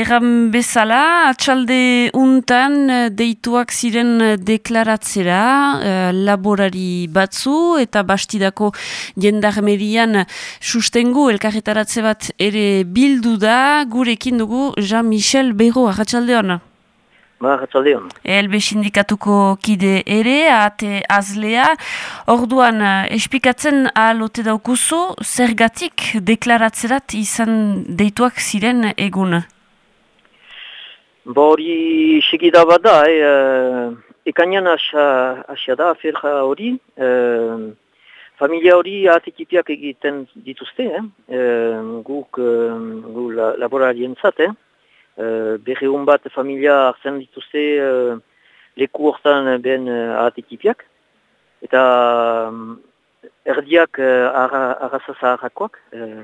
erran bezala, atxalde untan deituak ziren deklaratzera uh, laborari batzu eta bastidako jendarmerian sustengu elkarretaratze bat ere bildu da, gurekin dugu Jean-Michel Bero, atxalde hona. Ba, ratzaldeon. Elbe sindikatuko kide ere, ate azlea. Orduan, eh, espikatzen alote daukuzu, zergatik deklaratzerat izan deituak ziren egun? Hori segida bat da, e, ekanian asia da, aferja hori. E, familia hori atekipiak egiten dituzte, e, guk, gu laborarien zate, Uh, berreun bat familia hartzen dituzte uh, leku hortan ben uh, ahatekipiak. Eta erdiak uh, arraza zaharakoak, uh,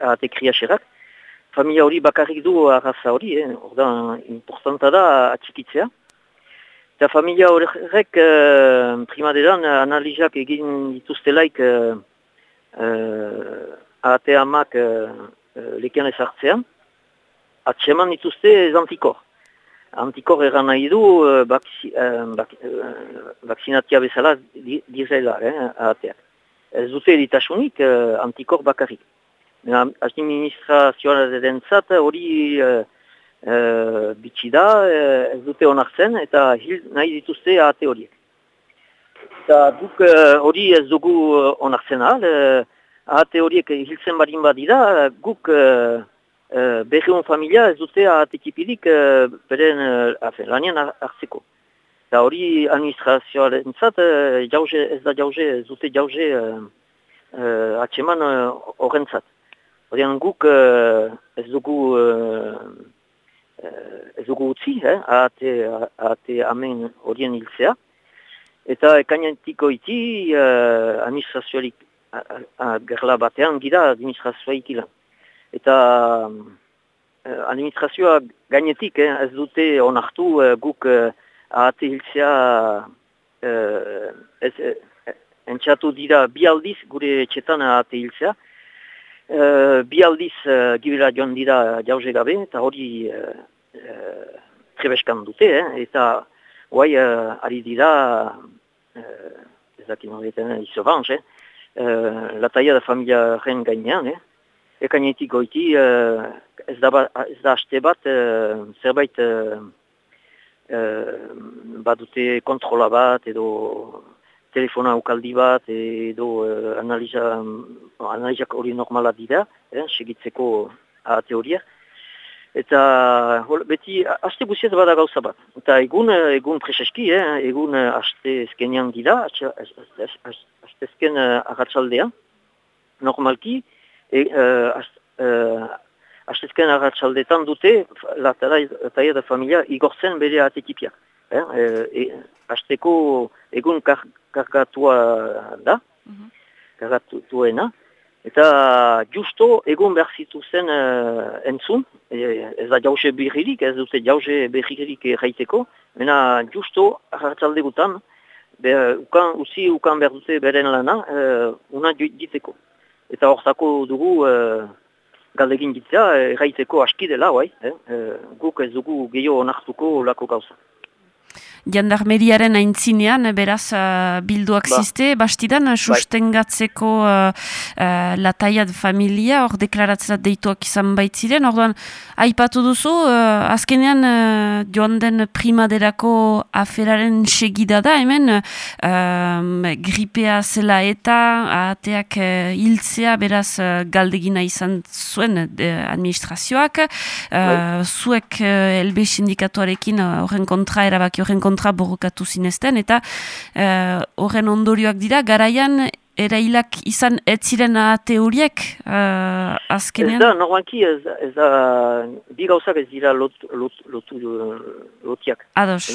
ahate kriaxerak. Familia hori bakarrik du arraza hori, eh? ordan importanta da atxikitzea. Eta familia horrek uh, primaderan analizak egin dituztelaik uh, uh, ahate amak uh, uh, lekian ezartzean atseman dituzte ez antikor. Eran nahi du uh, vaksinatia bezala dizela, eh, ahateak. Ez dute editasunik uh, antikor bakarrik. Administrazioan den zat hori uh, uh, bitxida uh, ez dute onartzen eta hil nahi dituzte ahate horiek. Eta duk hori ez dugu onartzen ahal, uh, ahate horiek hiltzen barin badira, guk Uh, Berreun familia ez dute atekipidik uh, beren uh, lanien hartzeko. Eta hori administrazioaren zat, uh, jauze, ez da jauze, ez dute jauze uh, uh, atseman horren uh. Horien guk uh, ez dugu uh, ez dugu utzi, eh, ahate, ahate amen horien hiltzea. Eta ekainentiko iti uh, administrazioalik gerla batean gira administrazioa ikilan. Eta eh, administrazioa gainetik eh, ez dute onartu eh, guk eh, ahate hiltzea eh, ez, eh, entxatu dira bi aldiz gure txetan ahate hiltzea. Eh, bi aldiz eh, gibela joan dira jauze gabe eta hori eh, trebeskan dute. Eh, eta guai eh, ari dira eh, ez dakit horretan izo banz, eh, eh, la taia da familia ren gainean, eh, ekainetik goiti, uh, ez, da ba, ez da haste bat, uh, zerbait uh, uh, badute kontrola bat, edo telefona ukaldi bat, edo uh, analiza, analizak hori normala dira, eh, segitzeko ahate horiek. Eta hol, beti haste guziaz bada gauza bat. Eta egun, egun preseski, eh, egun haste ezkenean dira, haste ezken uh, normalki, e, uh, astezken agatsaldetan dute la taia da familia igortzen bere atekipia. Eh? E, asteko egun kar, da, mm -hmm. eta justo egun behar zituzen uh, entzun, e, ez da jauze berririk, ez dute jauze berririk erraiteko, mena justo agatsalde gutan, ukan, usi ukan behar dute beren lana, uh, una diteko. Eta hortako dugu uh, galdegin ditzea, erraiteko aski dela, bai, eh? uh, guk ez dugu gehiago onartuko lako gauza jandarmeriaren aintzinean, beraz, uh, bilduak ba. ziste, bastidan, bai. sustengatzeko uh, uh, lataiat familia, hor deklaratzerat deituak izan baitziren, orduan, aipatu duzu, uh, azkenean uh, joan den primaderako aferaren segida da, hemen, uh, gripea zela eta, ateak uh, hiltzea, beraz, uh, galdegina izan zuen administrazioak, uh, zuek uh, elbe sindikatuarekin horren uh, kontra, erabaki horren kontra, kontra borrokatu zinezten, eta eh, horren ondorioak dira, garaian erailak izan ez ziren teoriek uh, azkenean? Ez da, norbanki ez, ez da, bi gauzak ez dira lot, lot, lotu lotiak. Ados.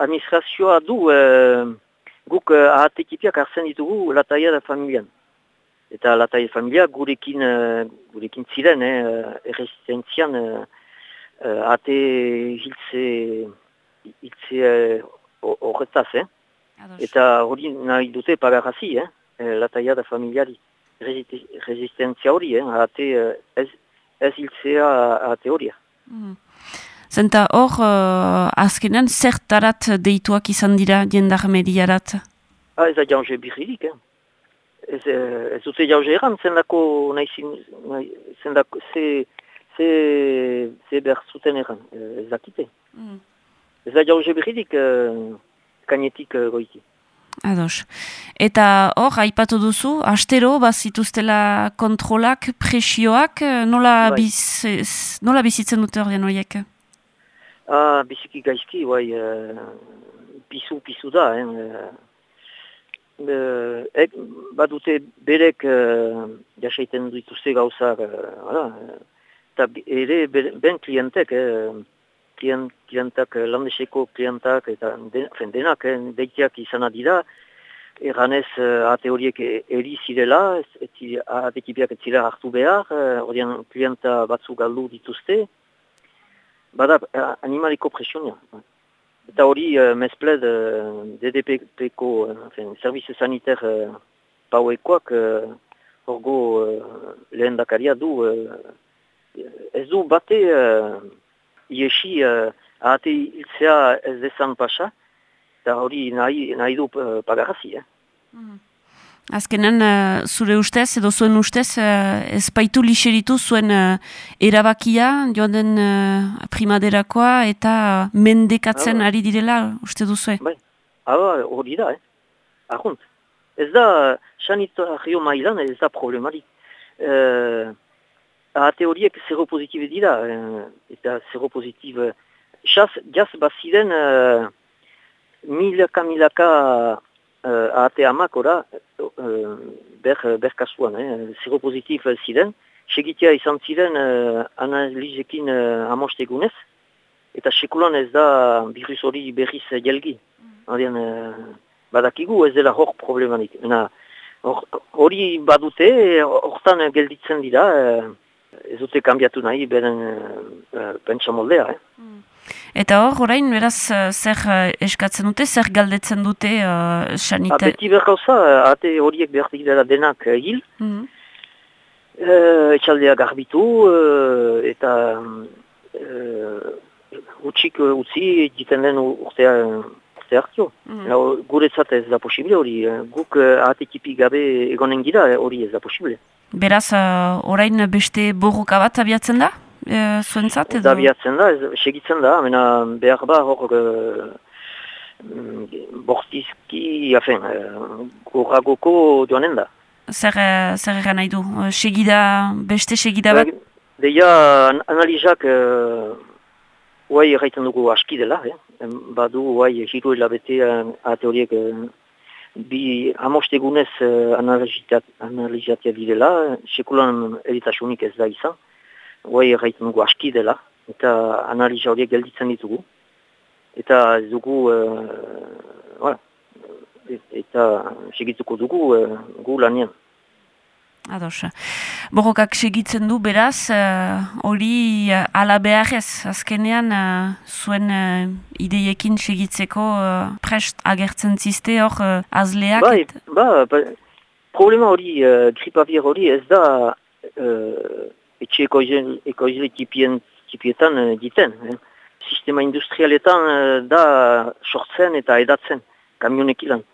administrazioa du, uh, guk uh, ahatekipiak hartzen ditugu lataia da familian. Eta lataia familia gurekin, uh, gurekin ziren, eh, erresistentzian uh, ahate hiltze itze horretaz, eh? Eta hori nahi dute pagarrazi, eh? eh la taia da familiari. Resistentzia hori, eh? Ate, ez, ez hiltzea ate horia. Mm. Zenta hor, uh, azkenean, zertarat deituak izan dira jendarmeriarat? Ah, ez da jauze birririk, eh? Ez, eh, ez dute jauze eran, zendako nahi zin, zendako, ze, ze, ze behar zuten eran, ez dakite. Mm. Ez da jauze birririk, uh, kainetik uh, goiti. Ados. Eta hor, aipatu duzu, astero, bazituztela kontrolak, presioak, nola, bai. biz, nola bizitzen dute hori horiek? Ah, biziki gaizki, bai, uh, pisu, pisu da, eh? Uh, ek, badute berek uh, jasaiten dituzte gauzak, uh, eta ere ben klientek, eh, klient, klientak, landeseko klientak, eta den, denak, eh, deitiak izan dira, eganez uh, ate horiek eri zirela, atekipiak ez zira hartu behar, horian uh, klienta batzu galdu dituzte, bada animaliko presionia. Eta hori uh, mezpled uh, DDP-ko uh, servizio saniter uh, pauekoak uh, orgo uh, lehen dakaria du uh, ez du bate uh, iesi uh, ahate iltzea ez dezan pasa eta hori nahi, nahi du uh, pagarazi. Eh? Mm. Azkenan, uh, zure ustez, edo zuen ustez, uh, ez baitu lixeritu zuen uh, erabakia, joan den uh, primaderakoa, eta mendekatzen ah, ari direla, uste duzu? Bai, hori da, eh? Ahunt. Ez da, sanitario mailan, ez da problemarik. Uh, Ahate horiek seropozitibe dira, uh, eta seropozitibe. Jaz, jaz baziren, uh, milaka, milaka, uh, ahate amakora, uh, ber, ber kasuan, eh, zero pozitif ziren, segitea izan ziren uh, analizekin uh, amostegunez, eta sekulan ez da virus hori berriz jelgi. Mm. uh, badakigu ez dela hor problemanik. Hori badute, hortan gelditzen dira, uh, ez dute kambiatu nahi beren uh, pentsa moldea. Eh. Mm. Eta hor, orain, beraz, eh, zer uh, eskatzen dute, zer galdetzen dute uh, sanita? Ha, beti berkauza, ate horiek behar dira denak uh, hil. Mm -hmm. etxaldea garbitu, eta uh, utxik uh, utzi egiten den urtea, hartio. Mm -hmm. Guretzat ez da posible hori, guk uh, ate gabe egonen gira hori ez da posible. Beraz, uh, orain beste borroka bat abiatzen da? e, zuentzat edo? Da biatzen da, ez, segitzen da, mena behar ba hor e, bortizki, afen, e, gorragoko joanen da. Zer, zer egan nahi du? Segida, beste segida bat? Deia analizak e, Uai erraiten dugu aski dela, eh? badu uai hiru hilabete ate horiek bi amostegunez analizatia direla, sekulan eritasunik ez da izan guai erraiten dugu aski dela, eta analiza horiek gelditzen ditugu. Eta ez dugu, uh, eta segituko dugu uh, gu lanien. Ados. Borrokak segitzen du beraz, hori uh, ala beharrez, azkenean uh, zuen uh, ideiekin segitzeko uh, prest agertzen ziste hor uh, azleak? Ba, et... ba, ba, problema hori, uh, gripavir hori ez da etxe ekoizle tipietan uh, diten. Eh. Sistema industrialetan uh, da sortzen eta edatzen kamionek ilan.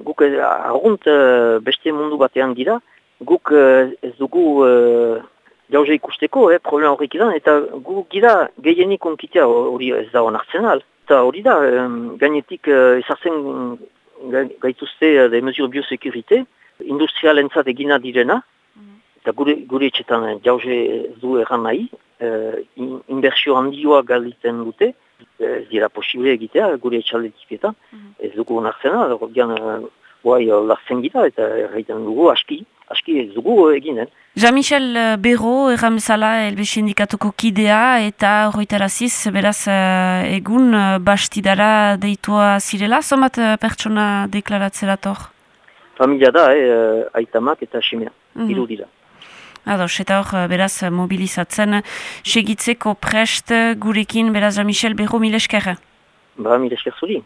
Guk uh, argunt uh, beste mundu batean dira, guk uh, ez dugu uh, jauze ikusteko, eh, problema horrek ilan, eta guk gira gehienik onkitea hori ez da onartzen al. Eta hori da, um, gainetik uh, ezartzen gaituzte uh, de mesur biosekurite, industrialentzat egina direna, eta gure, gure etxetan eh, jauze du erran nahi, uh, inbersio handioa galiten dute, eh, ez dira posible egitea gure etxalde tipietan, mm ez dugu onartzena, ordean guai lartzen gira eta erraiten dugu aski, aski ez dugu eginen. Jean-Michel Berro, erramezala elbe sindikatuko kidea eta horretaraziz, beraz egun bastidara deitua zirela, zomat pertsona deklaratzerator? Familia da, eh, aitamak eta simea, mm -hmm. dira. Ados, eta hor, beraz, mobilizatzen, segitzeko prest gurekin, beraz, Michel Berro, mil esker. Ba, mil esker zuri.